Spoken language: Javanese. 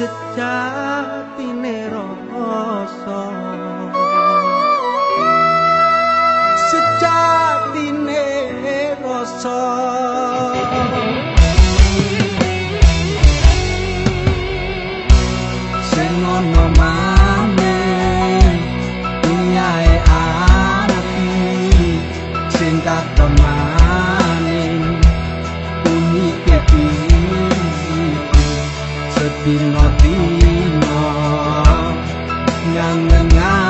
sejatine rasa na na na